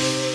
you